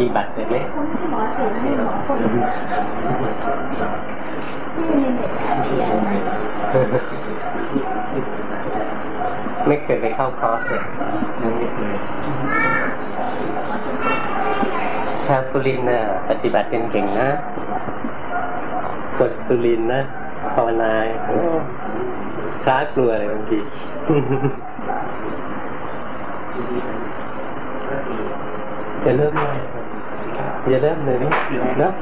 ฏิบัติเลยไหมหมอเสียให้หมอคนที่มีเน็ตเรียนไม่เคยไปเข้าคอร์สเลยยังไม่เคยชาวสุรินทร์น่ะปฏิบัติเป็นเก่งนะกดสุรินนะภาวนาคล้ากลัวอะไรบางทีจะเริ่มเลย จะเริ่มเลยนะ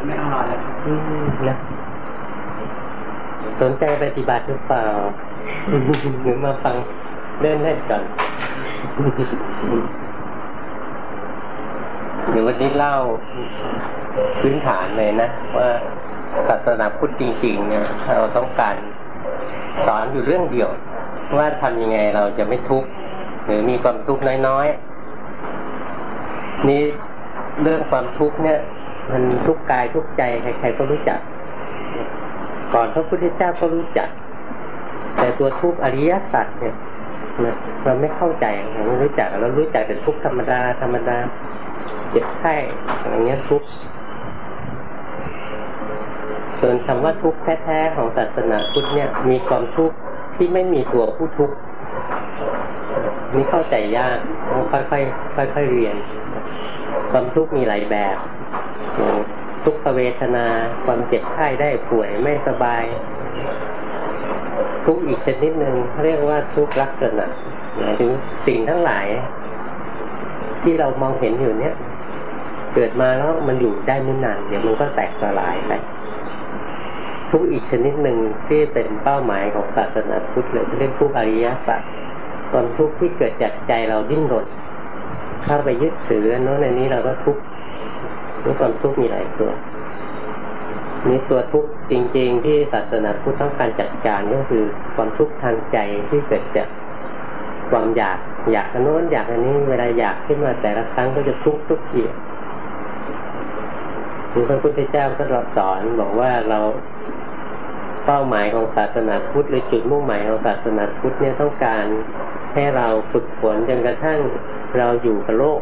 ไม่ต้องรอเลยนะสนใจปฏิบัติหรือเปล่าหรือมาฟังเล่นเล่นก่อนเดี๋ยววันนี้เล่าพื้นฐานเลยนะ ว่าศาสนาพุทธจริง ๆ เนี่ย เราต้องการสอนอยู่เรื่องเดียว ว่าทำยังไงเราจะไม่ทุกข์หรือมีความทุกข์น้อยๆนี่ เรื่องความทุกข์เนี่ย มันทุกกายทุกใจใครๆก็รู้จัก ก่อนพระพุทธเจ้าก็รู้จัก แต่ตัวทุกข์อริยสัจเนี่ยเราไม่เข้าใจเราไม่รู้จักเรารู้จักแต่ทุกข์ธรรมดาธรรมดาเจ็บไข้อะไรเงี้ยทุกข์ส่วนคำว่าทุกข์แท้ๆของศาสนาพุทธเนี่ย มีความทุกข์ที่ไม่มีตัวผู้ทุกข์นี่เข้าใจยากต้องค่อยๆค่อยๆเรียน ความทุกข์มีหลายแบบทุกขเวทนาความเจ็บไข้ได้ป่วยไม่สบาย ทุกอีกชนิดหนึ่งเรียกว่าทุกลักษณะหมายถึงสิ่งทั้งหลาย ที่เรามองเห็นอยู่เนี้ยเกิดมาแล้วมันอยู่ได้ไม่นานเดี๋ยวมันก็แตกสลายไปทุกอีกชนิดหนึ่งที่เป็นเป้าหมายของศาสนาพุทธเลยเรียกทุกอริยสัจความทุกข์ที่เกิดจากใจเราดิ้นรน เข้าไปยึดถือโน้นในนี้เราก็ทุกข์นี่ความทุกข์มีหลายตัวนี่ตัวทุกข์จริง ๆ ที่ศาสนาพุทธต้องการจัดการก็คือความทุกข์ทางใจที่เกิดจากความอยากอยากโน้นอยากอันนี้เวลาอยากขึ้นมาแต่ละครั้งก็จะทุกข์ทุกทีพระพุทธเจ้าก็สอนบอกว่าเราเป้าหมายของศาสนาพุทธหรือจุดมุ่งหมายของศาสนาพุทธเนี่ยต้องการให้เราฝึกฝนจนกระทั่ง เราอยู่กับโลก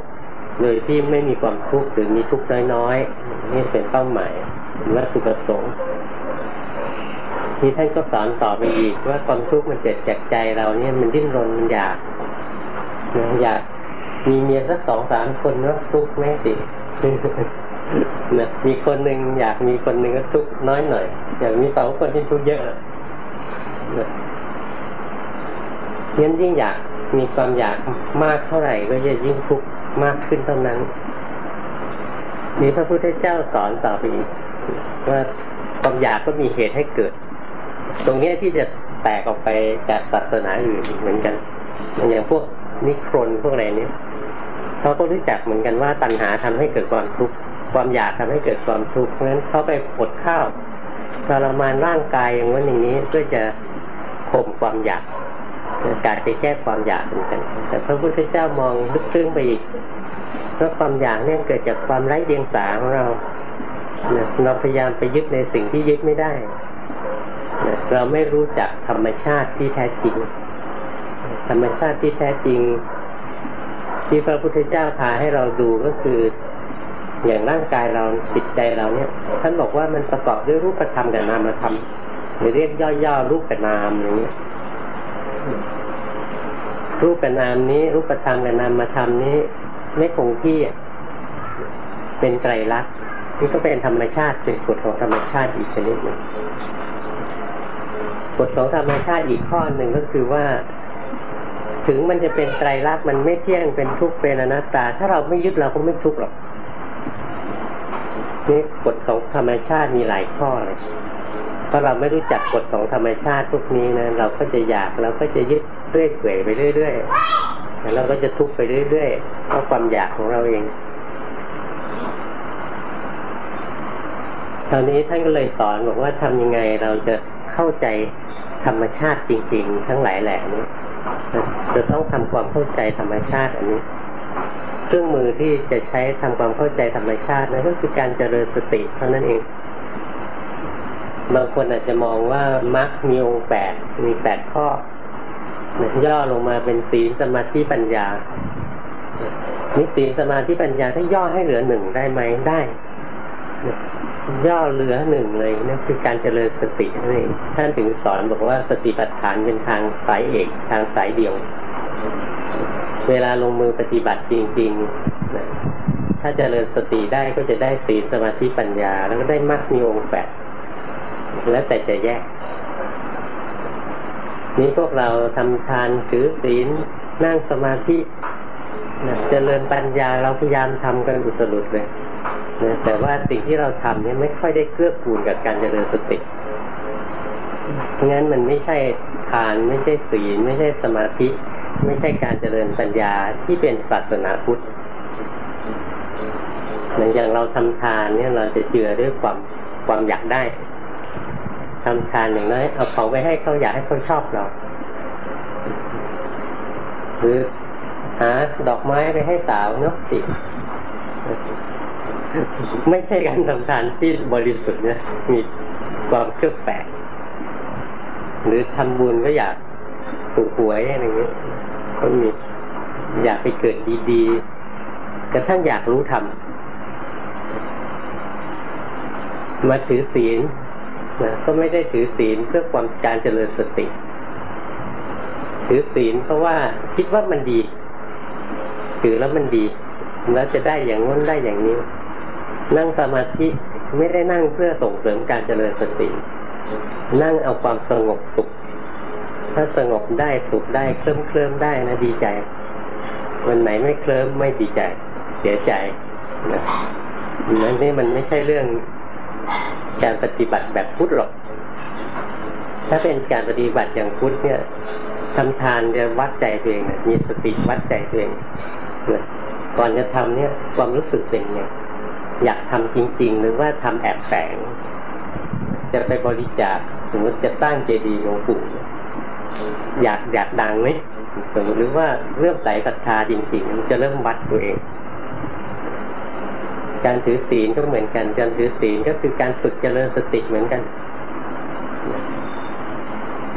โดยที่ไม่มีความทุกข์หรือมีทุกข์น้อยๆนี่เป็นเป้าหมายวัตถุประสงค์ที่ท่านก็สอนต่อไปอีกว่าความทุกข์มันเกิดจากใจเราเนี่ยมันดิ้นรนมันอยากอยากมีเมียสักสองสามคนเนาะทุกข์แม่สินะมีคนหนึ่งอยากมีคนหนึ่งก็ทุกข์น้อยหน่อย อยากมีสองคนที่ทุกข์เยอะนะงั้นยิ่งอยาก มีความอยากมากเท่าไหร่ ก็จะยิ่งทุกข์มากขึ้นเท่านั้นนี่พระพุทธเจ้าสอนต่อไปอีกว่าความอยากก็มีเหตุให้เกิด ตรงนี้ที่จะแตกออกไปจากศาสนาอื่นเหมือนกัน อย่างพวกนิครนพวกอะไรนี้เขาก็รู้จักเหมือนกันว่าตัณหาทำให้เกิดความทุกข์ความอยากทำให้เกิดความทุกข์เพราะฉะนั้นเขาไปอดข้าวทรมานร่างกายอย่างว่าอย่างนี้เพื่อจะข่มความอยาก การไปแก้ความอยากเหมือนกัน แต่พระพุทธเจ้ามองลึกซึ้งไปอีกเพราะความอยากเนี่ยเกิดจากความไร้เดียงสาของเราเราพยายามไปยึดในสิ่งที่ยึดไม่ได้ เราไม่รู้จักธรรมชาติที่แท้จริง ธรรมชาติที่แท้จริง ที่พระพุทธเจ้าพาให้เราดูก็คือ อย่างร่างกายเราจิตใจเราเนี่ยท่านบอกว่ามันประกอบด้วยรูปธรรมกับนามธรรมหรือเรียกย่อๆรูปกับนามอย่างนี้ รูปกับนามนี้ รูปธรรมกับนามธรรมนี้ ไม่คงที่เป็นไตรลักษณ์นี่ก็เป็นธรรมชาติเป็นกฎของธรรมชาติอีกชนิดหนึ่งกฎของธรรมชาติอีกข้อหนึ่งก็คือว่า ถึงมันจะเป็นไตรลักษณ์มันไม่เที่ยงเป็นทุกข์เป็นอนัตตา ถ้าเราไม่ยึดเราก็ไม่ทุกข์หรอกนี่กฎของธรรมชาติมีหลายข้อเลย พราะเราไม่รู้จักกฎของธรรมชาติพวกนี้นะเราก็จะอยากเราก็จะยึดเรื่อยเปื่อยไปเรื่อยๆแล้วเราก็จะทุกข์ไปเรื่อยๆเพราะความอยากของเราเองคราวนี้ท่านก็เลยสอนบอกว่าทำยังไงเราจะเข้าใจธรรมชาติจริง ๆ ทั้งหลายแหล่นี้จะต้องทำความเข้าใจธรรมชาติอันนี้ เครื่องมือที่จะใช้ทำความเข้าใจธรรมชาตินะก็คือการเจริญสติเท่านั้นเอง บางคนอาจจะมองว่ามรรคมีองค์แปดมีแปดข้อย่อลงมาเป็นศีลสมาธิปัญญามีศีลสมาธิปัญญาถ้าย่อให้เหลือหนึ่งได้ไหมได้ ย่อเหลือหนึ่งเลยนั่นคือการเจริญสตินั่นเองท่านถึงสอนบอกว่าสติปัฏฐานเป็นทางสายเอกทางสายเดียว เวลาลงมือปฏิบัติจริงๆนะถ้าเจริญสติได้ก็จะได้ศีลสมาธิปัญญา แล้วก็ได้มรรคมีองค์แปด แล้วแต่จะแยก นี้พวกเราทำทานถือศีลนั่งสมาธินะเจริญปัญญาเราพยายามทำกันอุตรุดเลยนะแต่ว่าสิ่งที่เราทำเนี่ยไม่ค่อยได้เกื้อกูลกับการเจริญสติเพราะงั้นมันไม่ใช่ทานไม่ใช่ศีล ไม่ใช่สมาธิ ไม่ใช่การเจริญปัญญาที่เป็นศาสนาพุทธอย่างเราทำทานเนี่ยเราจะเจือด้วยความความอยากได้ ทำทานอย่างน้อยเอาของไปให้เขาอยากให้เขาชอบเราหรือหาดอกไม้ไปให้สาวเนาะสิไม่ใช่การทำทานที่บริสุทธิ์เนี่ยมีความเครือบแฝงหรือทำบุญก็อยากถูกหวยอะไรเงี้ยก็มีอยากไปเกิดดีๆกระทั่งอยากรู้ธรรมมาถือศีล นะก็ไม่ได้ถือศีลเพื่อความการเจริญสติ ถือศีลเพราะว่าคิดว่ามันดี ถือแล้วมันดี แล้วจะได้อย่างง้นได้อย่างนี้ นั่งสมาธิไม่ได้นั่งเพื่อส่งเสริมการเจริญสติ นั่งเอาความสงบสุข ถ้าสงบได้สุขได้เคลิ้มเคลิ้มได้นะดีใจ วันไหนไม่เคลิ้มไม่ดีใจ เสียใจนะนั่นนี่มันไม่ใช่เรื่อง การปฏิบัติแบบพุทธหรอก ถ้าเป็นการปฏิบัติอย่างพุทธเนี่ยทำทานจะวัดใจตัวเองมีสติวัดใจตัวเองก่อนจะทำเนี่ยความรู้สึกเป็นไงอยากทำจริง ๆ หรือว่าทำแอบแฝง จะไปบริจาคสมมติจะสร้างเจดีย์หลวงปู่อยากอยากดังไหมสมมติหรือว่าเริ่มใส่ศรัทธาจริงๆมันจะเริ่มวัดตัวเอง การถือศีลก็เหมือนกัน การถือศีลก็คือการฝึกเจริญสติเหมือนกัน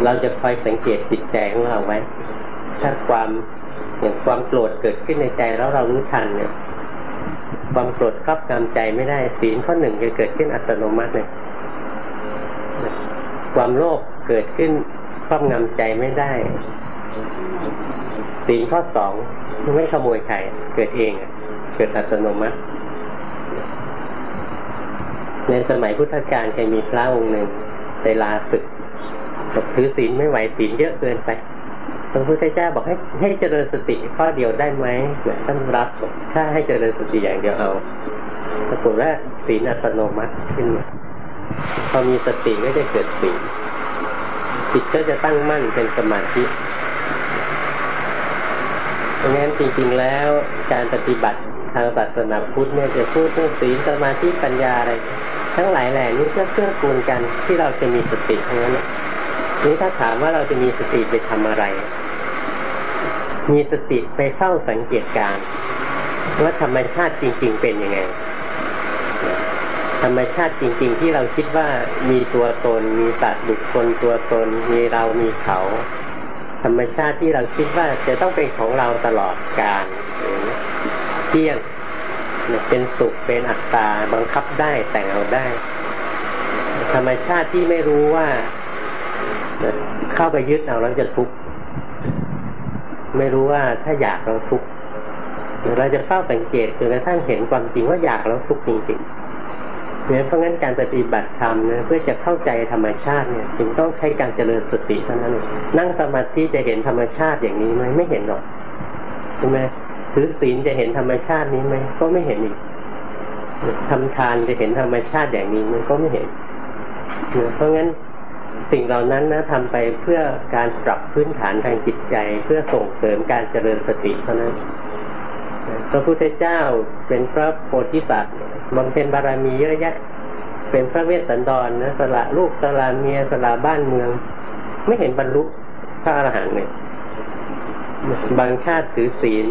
เราจะคอยสังเกตจิตใจของเราไว้ ถ้าความอย่างความโกรธเกิดขึ้นในใจแล้วเรารู้ทันเนี่ย ความโกรธครอบงำใจไม่ได้ศีลข้อหนึ่งจะเกิดขึ้นอัตโนมัติเลยความโลภเกิดขึ้นครอบงำใจไม่ได้ศีลข้อสองไม่ขโมยใครเกิดเองเกิดอัตโนมัติ ในสมัยพุทธกาลเคยมีพระองค์หนึ่งไปลาศึกบอกถือศีลไม่ไหวศีลเยอะเกินไปพระพุทธเจ้าบอกให้ให้เจริญสติข้อเดียวได้ไหมท่านรับถ้าให้เจริญสติอย่างเดียวเอาปรากฏว่าศีลอัตโนมัติขึ้นมาพอมีสติก็จะเกิดศีลจิตก็จะตั้งมั่นเป็นสมาธิเพราะงั้นจริงๆแล้วการปฏิบัติทางศาสนาพุทธเนี่ยจะพูดเรื่องศีลสมาธิปัญญาอะไร ทั้งหลายแหล่นี้เพื่อเกื้อกูลกันที่เราจะมีสติทั้งนั้นนี่ถ้าถามว่าเราจะมีสติไปทำอะไร มีสติไปเฝ้าสังเกตการว่าธรรมชาติจริง ๆ เป็นยังไง ธรรมชาติจริง ๆ ที่เราคิดว่ามีตัวตน มีสัตว์บุคคลตัวตน มีเรามีเขา ธรรมชาติที่เราคิดว่าจะต้องเป็นของเราตลอดกาลเที่ยง เป็นสุขเป็นอัตตาบังคับได้แต่งเอาได้ ธรรมชาติที่ไม่รู้ว่าเข้าไปยึดเอาแล้วจะทุกข์ไม่รู้ว่าถ้าอยากเราทุกข์เราจะเฝ้าสังเกตจนกระทั่งเห็นความจริงว่าอยากเราทุกข์จริงๆเนี่ยเพราะงั้นการปฏิบัติธรรมเนี่ยเพื่อจะเข้าใจธรรมชาติเนี่ยจึงต้องใช้การเจริญสติเท่านั้นนั่งสมาธิจะเห็นธรรมชาติอย่างนี้ไหมไม่เห็นหรอกใช่ไหม ถือศีลจะเห็นธรรมชาตินี้ไหมก็ไม่เห็นอีกทำทานจะเห็นธรรมชาติอย่างนี้มันก็ไม่เห็น เพราะงั้นสิ่งเหล่านั้นนะทำไปเพื่อการปรับพื้นฐานทางจิตใจ เพื่อส่งเสริมการเจริญสติเท่านั้นพระพุทธเจ้าเป็นพระโพธิสัตว์บำเพ็ญบารมีเยอะแยะ เป็นพระเวสสันดรนะสละลูกสละเมียสละบ้านเมือง ไม่เห็นบรรลุพระอรหันต์เลย บางชาติถือศีล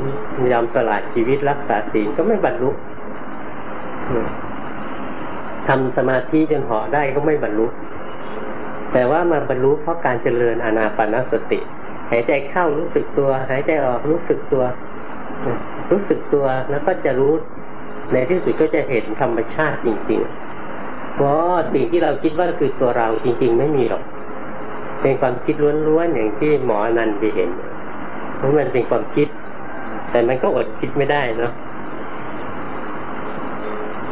ยอมสละชีวิตรักษาศีลก็ไม่บรรลุทำสมาธิจนเหาะได้ก็ไม่บรรลุ แต่ว่ามาบรรลุเพราะการเจริญอานาปานสติ หายใจเข้ารู้สึกตัว หายใจออกรู้สึกตัว รู้สึกตัวแล้วก็จะรู้ในที่สุดก็จะเห็นธรรมชาติจริงๆ เพราะสิ่งที่เราคิดว่าคือตัวเราจริง ๆ ไม่มีหรอก เป็นความคิดล้วนๆอย่างที่หมออนันต์ไปเห็นเพราะมันเป็นความคิด แต่มันก็อดคิดไม่ได้เนาะ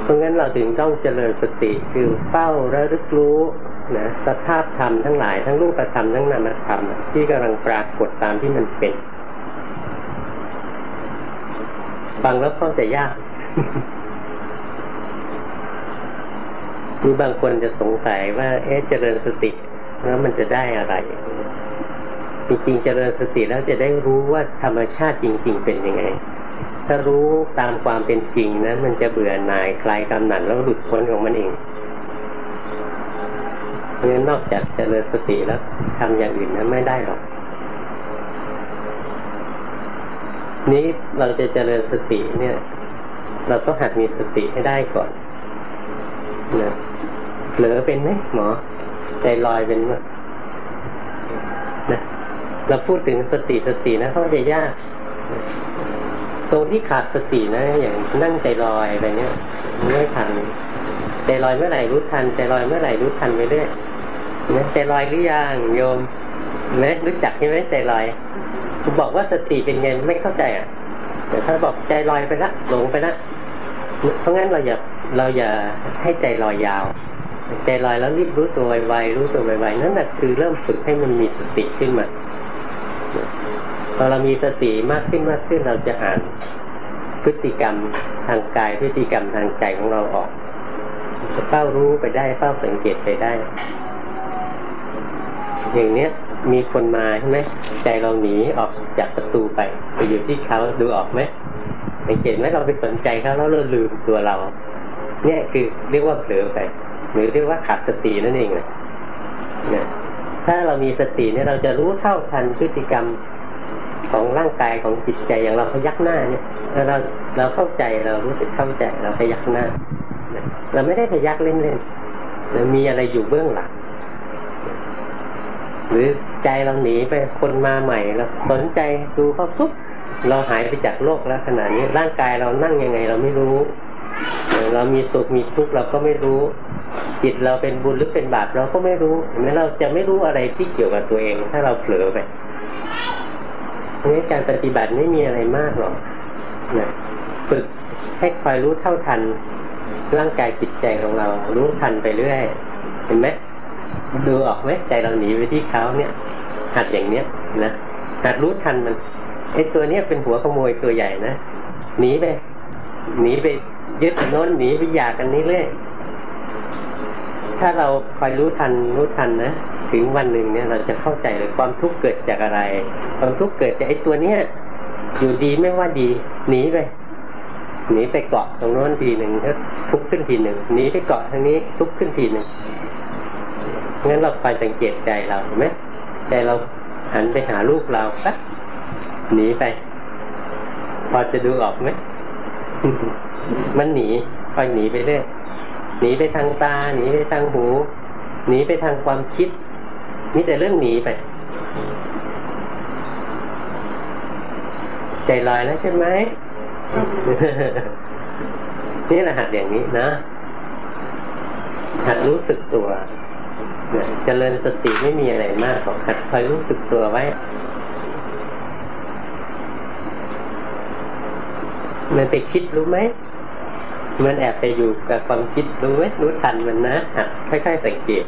เพราะงั้นเราถึงต้องเจริญสติคือเฝ้าระลึกรู้นะสภาพธรรมทั้งหลายทั้งรูปธรรมทั้งนามธรรมที่กำลังปรากฏตามที่มันเป็นฟังแล้วเข้าใจยากมีบางคนจะสงสัยว่า เอ๊ะเจริญสติ แล้วมันจะได้อะไร จริงๆเจริญสติแล้วจะได้รู้ว่าธรรมชาติจริง ๆ เป็นยังไง ถ้ารู้ตามความเป็นจริงนะมันจะเบื่อหน่ายคลายกำหนัดแล้วหลุดพ้นของมันเองเพราะฉะนั้นนอกจากเจริญสติแล้วทำอย่างอื่นนั้นไม่ได้หรอก นี้เราจะเจริญสติเนี่ย เราต้องหัดมีสติให้ได้ก่อนนะเผลอเป็นไหมหมอ ใจลอยเป็นไหมนะ เราพูดถึงสติสตินะเขาจะยาก ตรงที่ขาดสตินะ อย่างนั่งใจลอยไปเนี่ยไม่ทันใจลอยเมื่อไหร่รู้ทันใจลอยเมื่อไหร่รู้ทันไปเรื่อยนะใจลอยหรือยังโยมไหมรู้จักใช่ไหมใจลอยคุณบอกว่าสติเป็นไงไม่เข้าใจอะแต่ถ้าบอกใจลอยไปละหลงไปละเพราะงั้นเราอย่าเราอย่าให้ใจลอยยาว ใจลอยแล้วรีบรู้ตัวไวๆรู้ตัวไวๆนั่นแหละคือเริ่มฝึกให้มันมีสติขึ้นมา พอเรามีสติมากขึ้นมากขึ้นเราจะอ่านพฤติกรรมทางกายพฤติกรรมทางใจของเราออกจะเฝ้ารู้ไปได้เฝ้าสังเกตไปได้ อย่างเนี้ยมีคนมาใช่ไหมใจเราหนีออกจากประตูไปไปอยู่ที่เขาดูออกไหมสังเกตไหมเราไปสนใจเขาแล้วเราลืมตัวเรา เนี่ยคือเรียกว่าเผลอไป หรือเรียกว่าขาดสตินั่นเองเลยนะ ถ้าเรามีสติเนี่ยเราจะรู้เท่าทันพฤติกรรมของร่างกายของจิตใจอย่างเราพยักหน้าเนี่ยเราเราเข้าใจเรารู้สึกเข้าใจเราพยักหน้า เราไม่ได้พยักเล่นๆเรามีอะไรอยู่เบื้องหลัง หรือใจเราหนีไปคนมาใหม่เราสนใจดูเขาปุ๊บเราหายไปจากโลกแล้วขนาดนี้ร่างกายเรานั่งยังไงเราไม่รู้ เรามีสุขมีทุกข์เราก็ไม่รู้ จิตเราเป็นบุญหรือเป็นบาปเราก็ไม่รู้เห็นไหมเราจะไม่รู้อะไรที่เกี่ยวกับตัวเอง ถ้าเราเผลอไปนี้การปฏิบัติไม่มีอะไรมากหรอกนะฝึกให้คอยรู้เท่าทันร่างกายจิตใจของเรา รู้ทันไปเรื่อย เห็นไหมดูออกไหมใจเราหนีไปที่เขาเนี่ย หัดอย่างเนี้ยนะหัดรู้ทันมันไอ้ตัวเนี้ยเป็นหัวขโมยตัวใหญ่นะหนีไปหนีไปยึดโน้นหนีไปอยากกันนี้เรื่อย ถ้าเราคอยรู้ทันรู้ทันนะถึงวันหนึ่งเนี่ยเราจะเข้าใจเลยความทุกข์เกิดจากอะไร ความทุกข์เกิดจากไอ้ตัวเนี้ยอยู่ดีไม่ว่าดีหนีไปหนีไปเกาะตรงโน้นทีหนึ่งแล้วทุกข์ขึ้นทีหนึ่งหนีไปเกาะทางนี้ทุกข์ขึ้นทีหนึ่งงั้นเราคอยสังเกตใจเราเห็นไหมใจเราหันไปหาลูกเราปั๊บหนีไป พอจะดูออกไหมมันหนีคอยหนีไปเรื่อย หนีไปทางตาหนีไปทางหู หนีไปทางความคิดมีแต่เรื่องหนีไป ใจลอยแล้วใช่ไหมนี่แหละหัดอย่างนี้นะ หัดรู้สึกตัวจเจริญสติไม่มีอะไรมากหรอกหัดคอยรู้สึกตัวไว้ มันไปคิดรู้ไหม มันแอบไปอยู่กับความคิดรู้ไหมรู้ทันมันนะค่อยๆสังเกต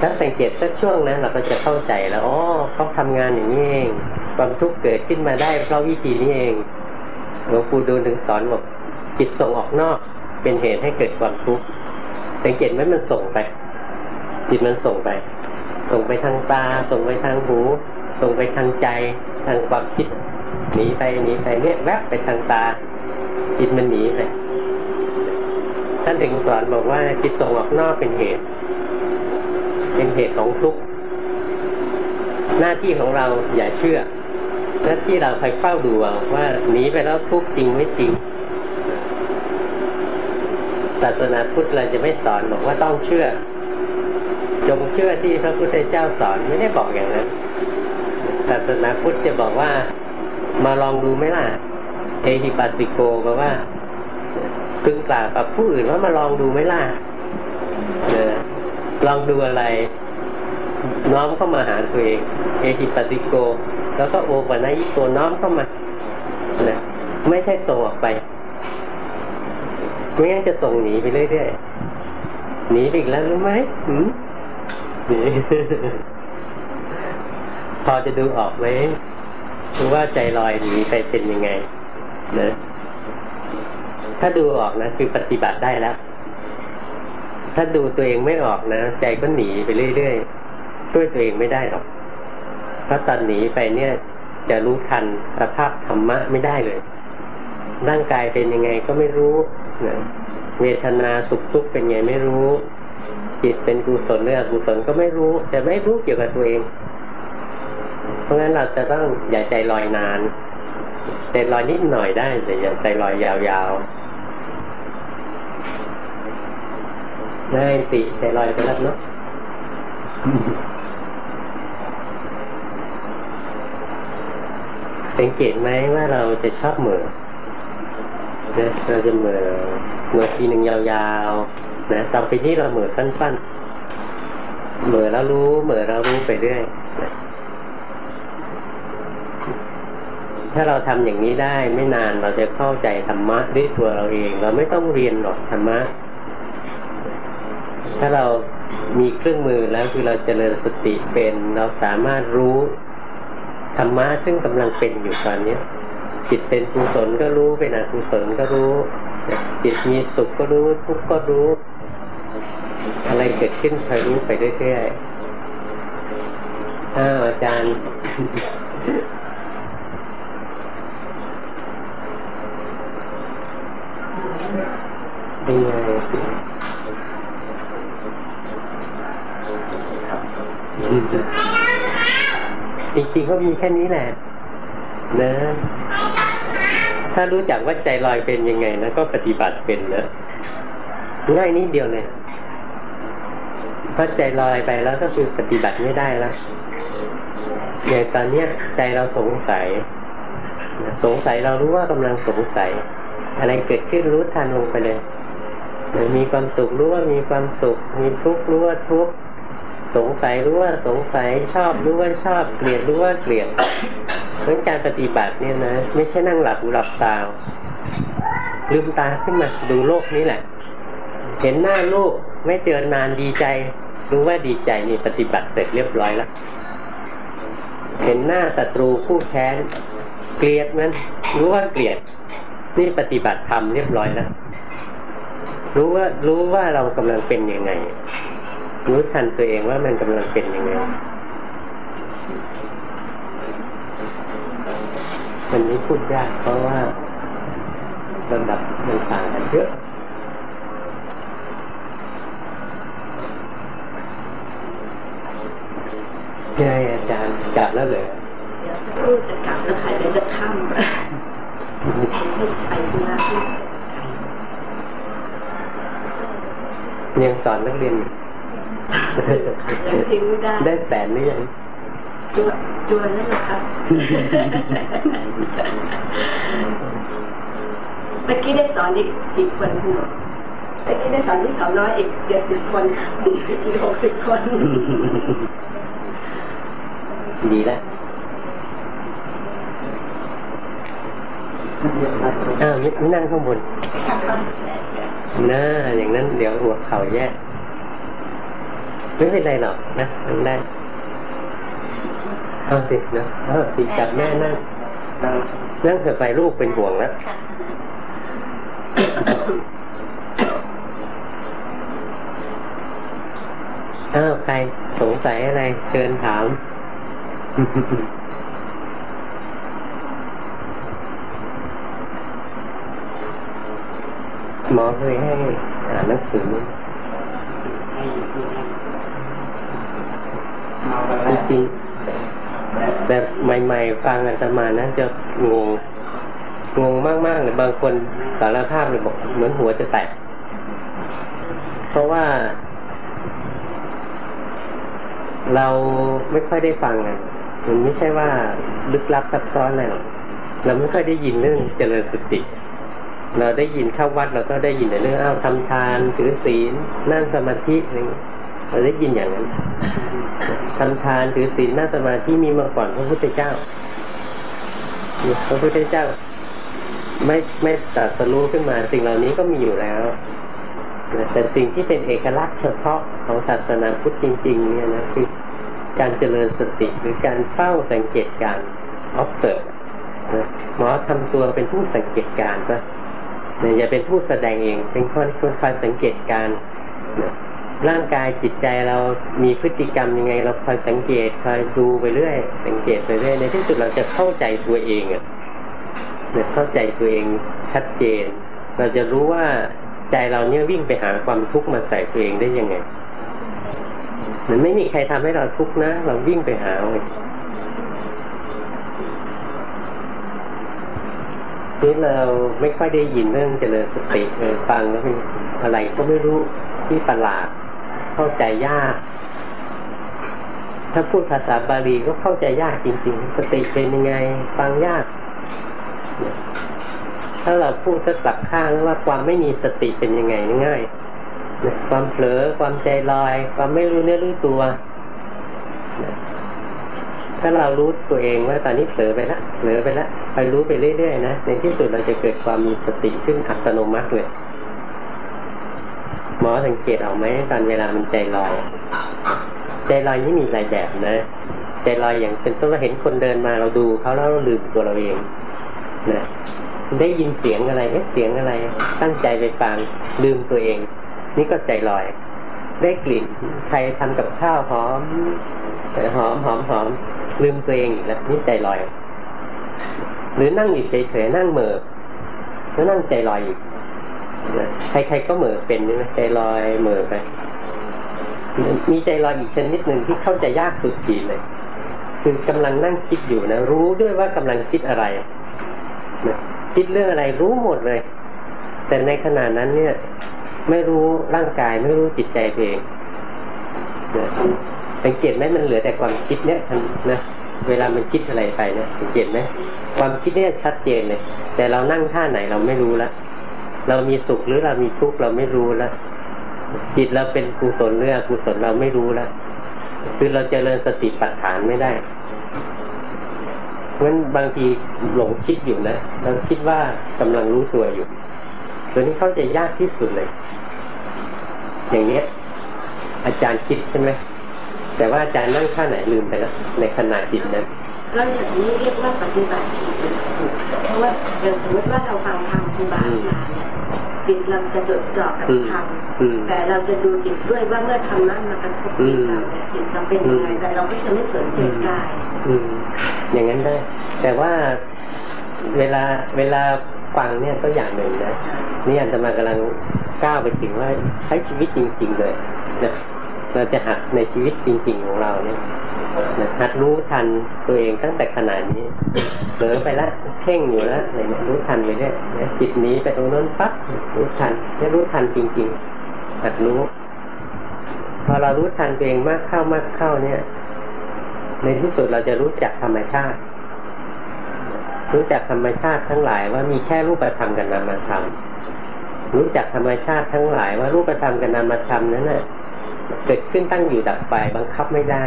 ถ้าสังเกตสักช่วงนั้นเราก็จะเข้าใจแล้วอ๋อเขาทำงานอย่างนี้เอง ความทุกข์เกิดขึ้นมาได้เพราะวิธีนี้เองหลวงปู่ดูลถึงสอนบอกจิตส่งออกนอกเป็นเหตุให้เกิดความทุกข์สังเกตไหมมันส่งไป จิตมันส่งไป ส่งไปทางตา ส่งไปทางหู ส่งไปทางใจ ทางความคิดหนีไปหนีไปเนี่ยแวบไปทางตา จิตมันหนีไป ท่านถึงสอนบอกว่าจิตส่งออกนอกเป็นเหตุ เป็นเหตุของทุกข์หน้าที่ของเราอย่าเชื่อ หน้าที่เราคอยเฝ้าดูว่าหนีไปแล้วทุกข์จริงไม่จริงศาสนาพุทธเราจะไม่สอนบอกว่าต้องเชื่อ จงเชื่อที่พระพุทธเจ้าสอนไม่ได้บอกอย่างนั้นศาสนาพุทธจะบอกว่า มาลองดูไหมล่ะเอฮิปัสสิโกแปลว่า พึงกล่าวกับผู้อื่นว่ามาลองดูไหมล่ะลองดูอะไร น้อมเข้ามาหาตัวเอง เอฮิปัสสิโก แล้วก็โอปนัยิโกน้อมเข้ามานะไม่ใช่ส่งออกไปไม่งั้นจะส่งหนีไปเรื่อยๆหนีอีกแล้วรู้ไหมหนีพอจะดูออกไหมว่าใจลอยหนีไปเป็นยังไงนะ ถ้าดูออกนะคือปฏิบัติได้แล้ว ถ้าดูตัวเองไม่ออกนะ ใจก็หนีไปเรื่อยๆช่วยตัวเองไม่ได้หรอกเพราตอนหนีไปเนี่ย จะรู้ทันสภาพธรรมะไม่ได้เลย ร่างกายเป็นยังไงก็ไม่รู้นะเวทนาสุขทุกข์เป็นไงไม่รู้ จิตเป็นกุศลหรืออกุศลก็ไม่รู้ แต่ไม่รู้เกี่ยวกับตัวเอง เพราะงั้นเราจะต้องอย่าใจลอยนานใจลอยนิดหน่อยได้แต่อย่าใจลอยยาวๆ ได้ติใจลอยไปแล้วเนาะสังเกตไหมว่าเราจะชอบเหมือนะเราจะเหมือเหมือทีหนึ่งยาวๆนะต่อไปนี้เราเหมือสั้นๆเหมือแล้วรู้ เหมือแล้วรู้ไปเรื่อยนะถ้าเราทำอย่างนี้ได้ไม่นานเราจะเข้าใจธรรมะด้วยตัวเราเอง เราไม่ต้องเรียนหรอกธรรมะ ถ้าเรามีเครื่องมือแล้วคือเราจเจริญสติเป็นเราสามารถรู้ธรรมะซึ่งกำลังเป็นอยู่ตอนนี้จิตเป็นกุศลก็รู้เป็นอกุศลก็รู้ จิตมีสุขก็รู้ทุกข์ก็รู้ อะไรเกิดขึ้นคอยรู้ไปเรื่อยๆอ้าวอาจารย์ จริงก็มีแค่นี้แหละนะถ้ารู้จักว่าใจลอยเป็นยังไงนะก็ปฏิบัติเป็นนะง่ายนิดเดียวเลยถ้าใจลอยไปแล้วก็คือปฏิบัติไม่ได้แล้วอย่างตอนเนี้ยใจเราสงสัย สงสัยเรารู้ว่ากำลังสงสัย อะไรเกิดขึ้นรู้ทันลงไปเลยมีความสุขรู้ว่ามีความสุข มีทุกข์รู้ว่าทุกข์ สงสัยรู้ว่าสงสัยชอบรู้ว่าชอบเกลียดรู้ว่าเกลียดเพราะการปฏิบัติเนี่ยนะ ไม่ใช่นั่งหลับหูหลับตาลืมตาขึ้นมาดูโลกนี้แหละ เห็นหน้าลูกไม่เจอนานดีใจ รู้ว่าดีใจนี่ปฏิบัติเสร็จเรียบร้อยแล้วเห็นหน้าศัตรูคู่แค้นเกลียดมันรู้ว่าเกลียด นี่ปฏิบัติธรรมเรียบร้อยแล้วรู้ว่ารู้ว่าเรากำลังเป็นยังไง รู้ทันตัวเองว่ามันกำลังเป็นยังไงมันนี้พูดยากเพราะว่าระดับมันต่างกันเยอะใช่อาจารย์กลับแล้วเลยพูดจะกลับแล้วค่ะเดี๋ยวจะค่ำไม่ไปธุระยังสอนนักเรียน ได้แสนหรือยังจวนจวนแล้วนะครับเมื่อกี้ได้สอนอีกอีกคนเมื่อกี้ได้สอนที่สาวน้อยอีกเจ็ดสิบคนอีกหกสิบคนดีแล้วอ้าวนี่นั่งข้างบนน่าอย่างนั้นเดี๋ยวหัวเข่าแย่ ไม่เป็นไรหรอกนะนั่งได้เอาสินะเออสิจับแม่นั่งนั่งเถอะไปลูกเป็นห่วงแล้วอ้าวใครสงสัยอะไร เชิญถามหมอเคยให้อ่านหนังสือ จริงแต่ใหม่ ๆ ฟังอาตมานะจะงงงงมากๆเลยบางคนสารภาพเลยบอกเหมือนหัวจะแตก เพราะว่า เราไม่ค่อยได้ฟังไงมันไม่ใช่ว่าลึกลับซับซ้อนอะไรหรอกเราไม่ค่อยได้ยินเรื่องเจริญสติ เราได้ยินเข้าวัดเราก็ได้ยินแต่เรื่องอ้าวทำทานถือศีลนั่งสมาธิอะไรเราได้ยินอย่างนั้น ทำทานถือศีลนั่งสมาธิมีมาก่อนพระพุทธเจ้า พระพุทธเจ้า ไม่ไม่ตัดสรู้ขึ้นมาสิ่งเหล่านี้ก็มีอยู่แล้วแต่สิ่งที่เป็นเอกลักษณ์เฉพาะของศาสนาพุทธจริง ๆ เนี่ยนะคือการเจริญสติหรือการเฝ้าสังเกตการ observe หมอทำตัวเป็นผู้สังเกตการซะอย่าเป็นผู้แสดงเอง เป็นคนคนคอยสังเกตการ ร่างกายจิตใจเรามีพฤติกรรมยังไง เราคอยสังเกตคอยดูไปเรื่อยสังเกตไปเรื่อยในที่สุดเราจะเข้าใจตัวเองอะเนี่ยเข้าใจตัวเองชัดเจน เราจะรู้ว่าใจเราเนี่ยวิ่งไปหาความทุกข์มาใส่ตัวเองได้ยังไงมันไม่มีใครทำให้เราทุกข์นะ เราวิ่งไปหาเลยนี่เราไม่ค่อยได้ยินเรื่องเจริญสติเลยฟังแล้วเป็นอะไรก็ไม่รู้ที่ประหลาด เข้าใจยาก ถ้าพูดภาษาบาลีก็เข้าใจยากจริง ๆ สติเป็นยังไง ฟังยาก ถ้าเราพูดสักลับข้างว่าความไม่มีสติเป็นยังไงง่ายความเผลอความใจลอย ความไม่รู้เนื้อรู้ตัว ถ้าเรารู้ตัวเองว่าตอนนี้เผลอไปแล้วเผลอไปแล้วไปรู้ไปเรื่อยๆนะในที่สุดเราจะเกิดความมีสติขึ้นอัตโนมัติเลย มอสังเกตออกไหมตอนเวลามันใจลอย ใจลอยนี่มีหลายแบบนะใจลอยอย่างเป็นต้นเราเห็นคนเดินมาเราดูเขาแล้วเราลืมตัวเราเองนะได้ยินเสียงอะไรเอ๊ะเสียงอะไร ตั้งใจไปฟังลืมตัวเอง นี่ก็ใจลอย ได้กลิ่นใครทำกับข้าวหอมหอมหอมหอมลืมตัวเองอีกแล้วนี่ใจลอย หรือนั่งอยู่เฉยๆนั่งเหม่อแล้วนั่งใจลอยอีก ใครๆก็เหม่อเป็นใช่ไหมใจลอยเหม่อไป มีใจลอยอีกชนิดหนึ่งที่เข้าใจยากสุดขีดเลย คือกำลังนั่งคิดอยู่นะ รู้ด้วยว่ากำลังคิดอะไรนะคิดเรื่องอะไรรู้หมดเลย แต่ในขณะนั้นเนี่ย ไม่รู้ร่างกายไม่รู้จิตใจเองสังเกตไหมมันเหลือแต่ความคิดเนี่ยนะเวลามันคิดอะไรไปนะสังเกตไหมความคิดเนี่ยชัดเจนเลย แต่เรานั่งท่าไหนเราไม่รู้ละ เรามีสุขหรือเรามีทุกข์เราไม่รู้และจิตเราเป็นกุศลหรืออกุศลเราไม่รู้และคือเราจเจริญสติปัฏฐานไม่ได้เพราะฉะนั้นบางทีหลงคิดอยู่นะเราคิดว่ากำลังรู้ตัวอยู่ตัวนี้เข้าใจยากที่สุดเลย อย่างเนี้ย อาจารย์คิดใช่ไหมแต่ว่าอาจารย์นั่งท่าไหนลืมไปแล้วในขณะจิตนั้น ก็อย่างนี้เรียกว่าปฏิบัติเพราะว่าอย่างสมมติว่าเราฟังธรรมครูบาอาจารย์จิตเราจะจดจ่อกับธรรมแต่เราจะดูจิตด้วยว่าเมื่อธรรมะมากระทบจิตเราเนี่ยจิตเราเป็นยังไงแต่เราก็จะไม่สนใจกายอย่างนั้นได้ แต่ว่าเวลาเวลาฟังเนี่ยก็อย่างหนึ่งนะนี่อันจะมากำลังก้าวไปถึงว่าใช้ชีวิตจริง ๆ เลยนะเราจะหัดในชีวิตจริง ๆ ของเราเนี่ย หัดรู้ทันตัวเองตั้งแต่ขนาดนี้เผลอไปแล้วเพ่งอยู่แล้วอะไรเนี่ยรู้ทันไปเรื่อยจิตนี้ไปตรงนั้นปั๊บรู้ทันจะรู้ทันจริงๆหัดรู้ พอเรารู้ทันตัวเองมากเข้ามากเข้าเนี่ย ในที่สุดเราจะรู้จักธรรมชาติ รู้จักธรรมชาติทั้งหลายว่ามีแค่รูปธรรมกับนามธรรมรู้จักธรรมชาติทั้งหลายว่ารูปธรรมกับนามธรรมนั้นน่ะ เกิดขึ้นตั้งอยู่ดับไปบังคับไม่ได้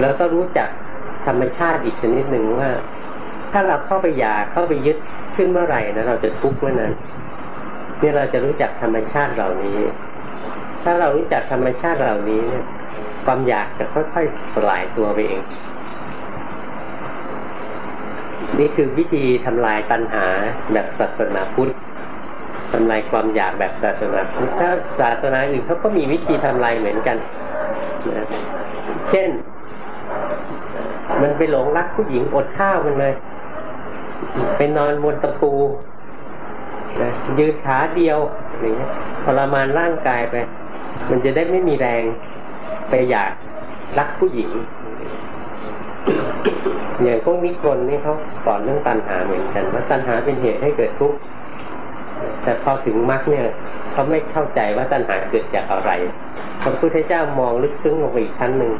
แล้วก็รู้จักธรรมชาติอีกชนิดหนึ่งว่า ถ้าเราเข้าไปอยากเข้าไปยึดขึ้นเมื่อไหร่นะเราจะทุกข์เมื่อนั้นนี่เราจะรู้จักธรรมชาติเหล่านี้ ถ้าเรารู้จักธรรมชาติเหล่านี้เนี่ยความอยากจะค่อยๆสลายตัวไปเอง นี่คือวิธีทำลายตัณหาแบบศาสนาพุทธ ทำลายความอยากแบบศาสนาถ้าศาสนาอื่นเขาก็มีวิธีทำลายเหมือนกันนะเช่น มันไปหลงรักผู้หญิงอดข้าวมันเลยไปนอนบนตะปูนะยืนขาเดียวอย่างเงี้ยทรมานร่างกายไป มันจะได้ไม่มีแรงไปอยากรักผู้หญิง อย่างพวกนิครนนี่เขาสอนเรื่องตัณหาเหมือนกันว่าตัณหาเป็นเหตุให้เกิดทุกข์ แต่พอถึงมรรคเนี่ยเขาไม่เข้าใจว่าตัณหาเกิดจากอะไรพระพุทธเจ้ามองลึกซึ้งลงไปอีกชั้นหนึ่ง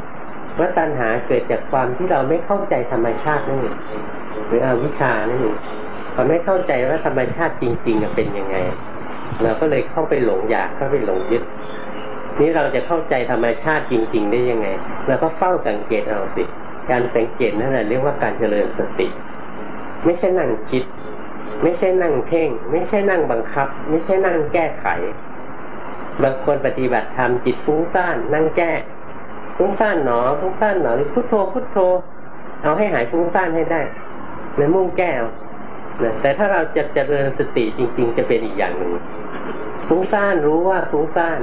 ว่าตัณหาเกิดจากความที่เราไม่เข้าใจธรรมชาตินั่นเองหรืออวิชชานั่นเองเราไม่เข้าใจว่าธรรมชาติจริงๆเป็นยังไง เราก็เลยเข้าไปหลงอยากเข้าไปหลงยึดนี้เราจะเข้าใจธรรมชาติจริง ๆ ได้ยังไงเราก็เฝ้าสังเกตเอาสิการสังเกตนั่นแหละเรียกว่าการเจริญสติ ไม่ใช่นั่งคิด ไม่ใช่นั่งเพ่ง ไม่ใช่นั่งบังคับ ไม่ใช่นั่งแก้ไข บางคนปฏิบัติธรรมจิตฟุ้งซ่านนั่งแก้ฟุ้งซ่านหนอฟุ้งซ่านหนอหรือพุทโธพุทโธ เอาให้หายฟุ้งซ่านให้ได้ในมุ่งแก้วแต่ถ้าเราจะเจริญสติจริง ๆ จะเป็นอีกอย่างหนึ่งฟุ้งซ่านรู้ว่าฟุ้งซ่าน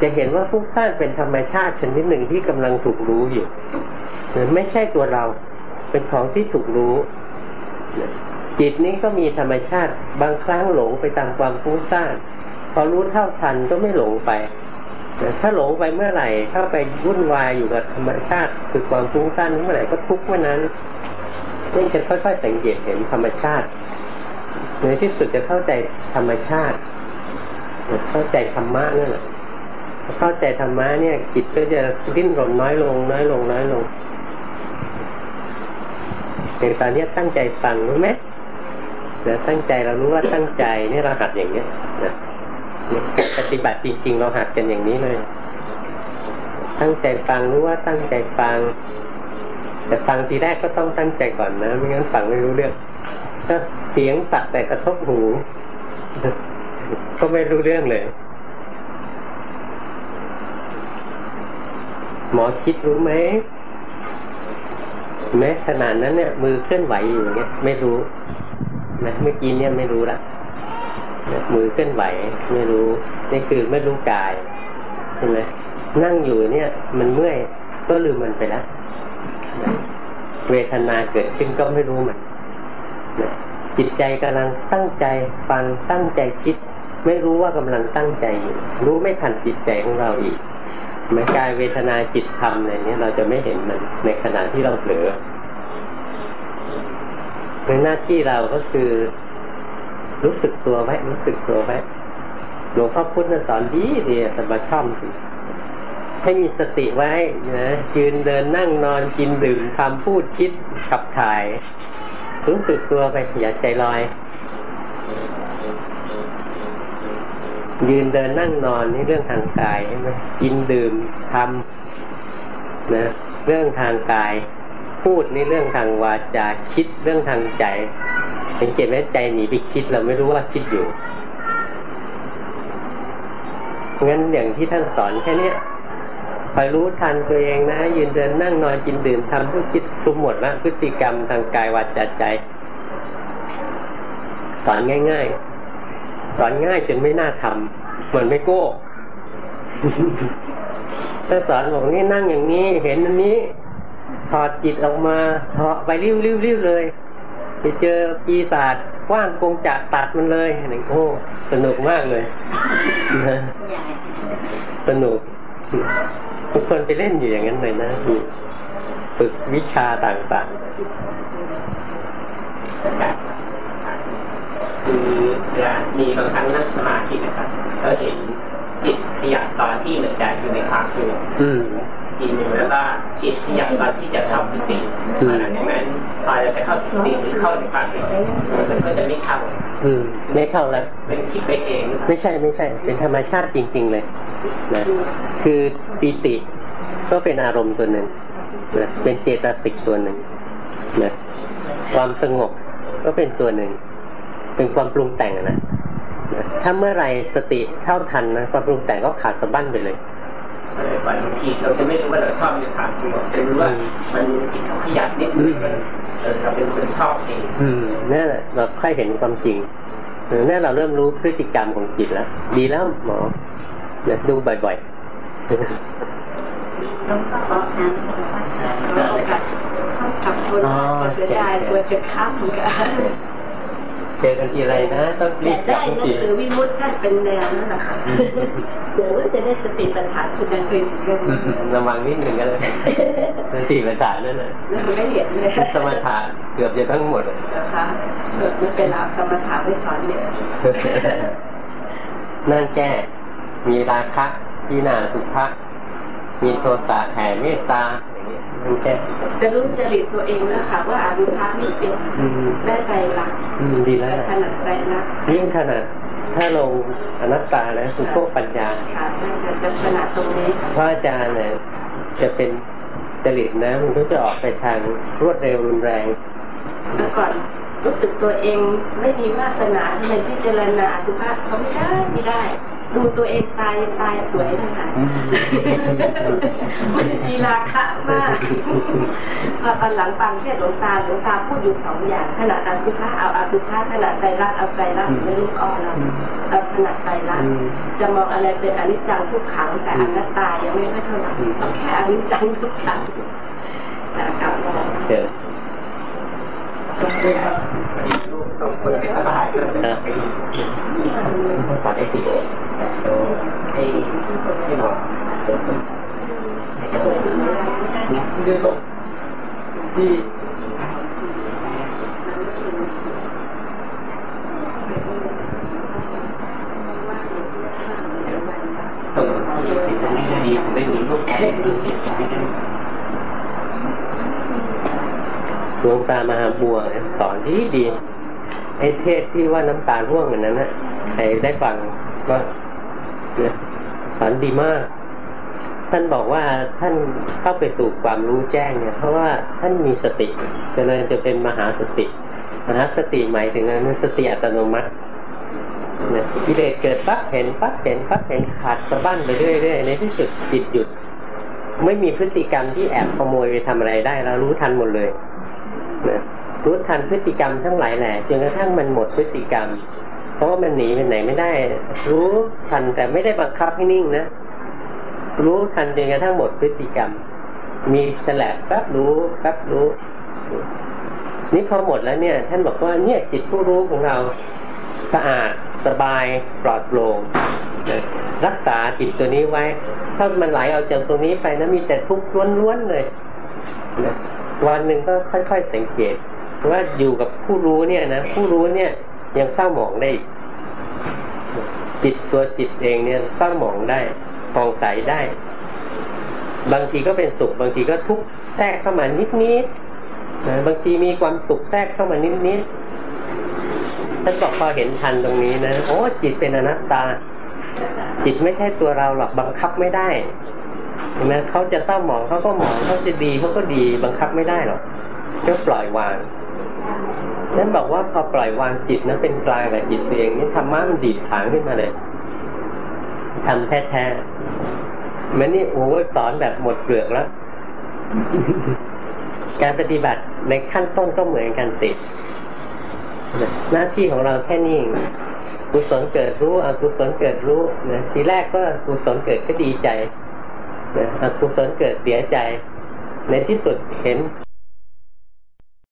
จะเห็นว่าฟุ้งซ่านเป็นธรรมชาติชนิดหนึ่งที่กำลังถูกรู้อยู่ไม่ใช่ตัวเรา เป็นของที่ถูกรู้ จิตนี้ก็มีธรรมชาติบางครั้งหลงไปตามความฟุ้งซ่านพอรู้เท่าทันก็ไม่หลงไปถ้าหลงไปเมื่อไหร่เข้าไปวุ่นวายอยู่กับธรรมชาติ คือความฟุ้งซ่านเมื่อไหร่ก็ทุกข์เมื่อนั้นนี่จะค่อยๆสังเกตเห็นธรรมชาติในที่สุดจะเข้าใจธรรมชาติ เข้าใจธรรมะนั่นแหละเข้าใจธรรมะเนี่ยจิตก็จะดิ้นรนน้อยลง น้อยลงน้อยลงอย่างตอนนี้ตั้งใจฟังรู้ไหม เดี๋ยวตั้งใจเรารู้ว่าตั้งใจนี่เราหัดอย่างเนี้ยนะปฏิบัติจริง ๆ เราหัดกันอย่างนี้เลย ตั้งใจฟังรู้ว่าตั้งใจฟัง แต่ฟังทีแรกก็ต้องตั้งใจก่อนนะไม่งั้นฟังไม่รู้เรื่องเสียงสัตว์แต่กระทบหู ก็ไม่รู้เรื่องเลย หมอคิดรู้ไหมแม้ขนาดนั้นเนี่ย มือเคลื่อนไหวอยู่เงี้ย ไม่รู้ นะเมื่อกี้เนี่ยไม่รู้ละมือเคลื่อนไหวไม่รู้นี่คือไม่รู้กายใช่ไหมนั่งอยู่เนี่ย มันเมื่อยก็ลืมมันไปแล้วเวทนาเกิดขึ้นก็ไม่รู้มันจิตใจกำลังตั้งใจฟังตั้งใจคิด ไม่รู้ว่ากำลังตั้งใจอยู่รู้ไม่ทันจิตใจของเราอีกแม้กายเวทนาจิตธรรมอะไรเนี้เราจะไม่เห็นมันในขณะที่เราเผลอ ในหน้าที่เราก็คือ รู้สึกตัวไว้รู้สึกตัวไว้หลวงพ่อพุทธสอนดีดีแต่มาช่อมสิให้มีสติไว้นะยืนเดินนั่งนอนกินดื่มทำพูดคิดขับถ่าย รู้สึกตัวไปอย่าใจลอย ยืนเดินนั่งนอนนี่เรื่องทางกายใช่ไหมกินดื่มทำนะเรื่องทางกาย พูดนี่เรื่องทางวาจาคิดเรื่องทางใจสังเกตไหมใจหนีไปคิดเราไม่รู้ว่าคิดอยู่งั้นอย่างที่ท่านสอนแค่นี้คอยรู้ทันตัวเองนะ ยืนเดินนั่งนอนกินดื่มทำพูดคิดทุกหมดละพฤติกรรมทางกายวาจาใจ สอนง่าย ๆ สอนง่ายจนไม่น่าทำเหมือนไม่โก้ถ้าสอนบอกนี่นั่งอย่างนี้เห็นอันนี้ ถอดจิตออกมาถอดไปริ้วริ้วริ้วเลยไปเจอปีศาจกว้างกงจักตัดมันเลยนี่โอ้สนุกมากเลยสนุกทุกคนไปเล่นอยู่อย่างนั้นเลยนะฝึกวิชาต่างๆ คือมีบางครั้งนั่งสมาธินะครับแล้วเห็นจิตขยับตอนที่เหมือนจะอยู่ในความสงบ ทีหนึ่งแล้วก็จิตขยับตอนที่จะเข้าสติหลังจากนั้นพอจะเข้าสติหรือเข้าในความสงบมันก็จะไม่เข้าอืมไม่เข้าแล้วเป็นคิดไปเอง ไม่ใช่ไม่ใช่ เป็นธรรมชาติจริง ๆ เลยนะคือปีติก็เป็นอารมณ์ตัวหนึ่งนะเป็นเจตสิกตัวหนึ่งนะความสงบก็เป็นตัวหนึ่ง เป็นความปรุงแต่งนะถ้าเมื่อไรสติเท่าทันนะความปรุงแต่งก็ขาดสะบั้นไปเลย บางทีเราจะไม่รู้ว่าเราชอบในความสงบจะรู้ว่ามันจิตเขาขยับนิดนึงเราเป็นคนชอบเองอืมนี่แหละเราค่อยเห็นความจริงนี่เราเริ่มรู้พฤติกรรมของจิตแล้ว ดีแล้วหมอเนี่ยดูบ่อยๆต้องขอน้ำกับคนจะได้ตัวจะค้ำกัน เจอกันทีไรนะต้องรีบจับทุกทีหนังสือวิมุตต์ท่านเป็นแนวนั่นแหละค่ะเดี๋ยวจะได้สติปัญญาคุณนันคือระวังนิดหนึ่งก็เลยสติปัญญานั่นแหละไม่เห็นเลยสมถะเกือบจะทั้งหมดนะคะเกิดมันเป็นสมถะไม่สอนเนี่ยนั่งแก้มีราคะที่นาสุภะ มีโทสะแผ่เมตตาอย่างเงี้ยมันแค่จะรู้จริตตัวเองแล้วค่ะว่าอารุภะนี่เป็นอืมได้ใจรักอืมดีแล้วขนาดใจรักยิ่งขนาดถ้าลงอนัตตาแล้วคือพวกปัญญาค่ะจะจะขนาดตรงนี้ค่ะพระอาจารย์เนี่ยจะเป็นจริตนะมันก็จะออกไปทางรวดเร็วรุนแรงเมื่อก่อนรู้สึกตัวเองไม่มีวาสนาทำไมพิจารณาสุภาพเขาไม่ได้ไม่ได้ ดูตัวเองตายตายสวยนะคะอืมมันมีราคามากพอตอนหลังฟังเทศน์หลวงตาหลวงตาพูดอยู่สองอย่างขณะอสุภาเอาอสุภาขณะใจรักเอาใจรักไม่รู้อ้อเราเอาขณะใจรักอืมจะมองอะไรเป็นอนิจจังทุกขังแต่อนัตตายังไม่ค่อยเท่าไหร่อืมต้องแค่อนิจจังทุกขังนะครับเจอ นะตัดไอ้สิไอ้ที่บอกที่ส่งที่เออที่จะไม่ดีผมไม่มีลูกแก่หลวงตามหาบัวสอนดีดี ไอ้เทศที่ว่าน้ำตาร่วงอันนั้นนะใครได้ฟังก็เนี่ยสอนดีมาก ท่านบอกว่าท่านเข้าไปสู่ความรู้แจ้งเนี่ย เพราะว่าท่านมีสติจะเลยจะเป็นมหาสติ มหาสติหมายถึงอะไรมันสติอัตโนมัตินะกิเลสเกิดปั๊บเห็นปั๊บเห็นปั๊บเห็นขาดสะบั้นไปเรื่อยๆในที่สุดจิตหยุด ไม่มีพฤติกรรมที่แอบขโมยไปทำอะไรได้ แล้วรู้ทันหมดเลยนะ รู้ทันพฤติกรรมทั้งหลายแหละจนกระทั่งมันหมดพฤติกรรม เพราะว่ามันหนีไปไหนไม่ได้ รู้ทันแต่ไม่ได้บังคับให้นิ่งนะรู้ทันจนกระทั่งหมดพฤติกรรม มีแฉลบแป๊บรู้แป๊บรู้ นี่พอหมดแล้วเนี่ย ท่านบอกว่าเนี่ยจิตผู้รู้ของเราสะอาดสบายปลอดโปร่งรักษาจิตตัวนี้ไว้ ถ้ามันไหลเอาจากตรงนี้ไปนะมีแต่ทุกข์ล้วนๆเลยวันหนึ่งก็ค่อย ๆ สังเกต ว่าอยู่กับผู้รู้เนี่ยนะผู้รู้เนี่ยยังเศร้าหมองได้ จิตตัวจิตเองเนี่ยเศร้าหมองได้ฟองใสได้ บางทีก็เป็นสุข บางทีก็ทุกข์แทรกเข้ามานิดๆนะบางทีมีความสุขแทรกเข้ามานิดๆท่านบอกพอเห็นทันตรงนี้นะโอ้จิตเป็นอนัตตา จิตไม่ใช่ตัวเราหรอกบังคับไม่ได้เห็นไหมเขาจะเศร้าหมองเขาก็หมองเขาจะดีเขาก็ดีบังคับไม่ได้หรอกก็ปล่อยวาง นั่นบอกว่าพอปล่อยวางจิตนั้นเป็นกลางกับจิตเองนี่ธรรมะมันดีดถางขึ้นมาเลยทำแท้ๆมันนี่โอ้ยสอนแบบหมดเปลือกแล้ว การปฏิบัติในขั้นต้นก็เหมือนกันติดหน้าที่ของเราแค่นี้เองกุศลเกิดรู้อกุศลเกิดรู้นะทีแรกก็กุศลเกิดก็ดีใจนะอกุศลเกิดเสียใจ ในที่สุดเห็น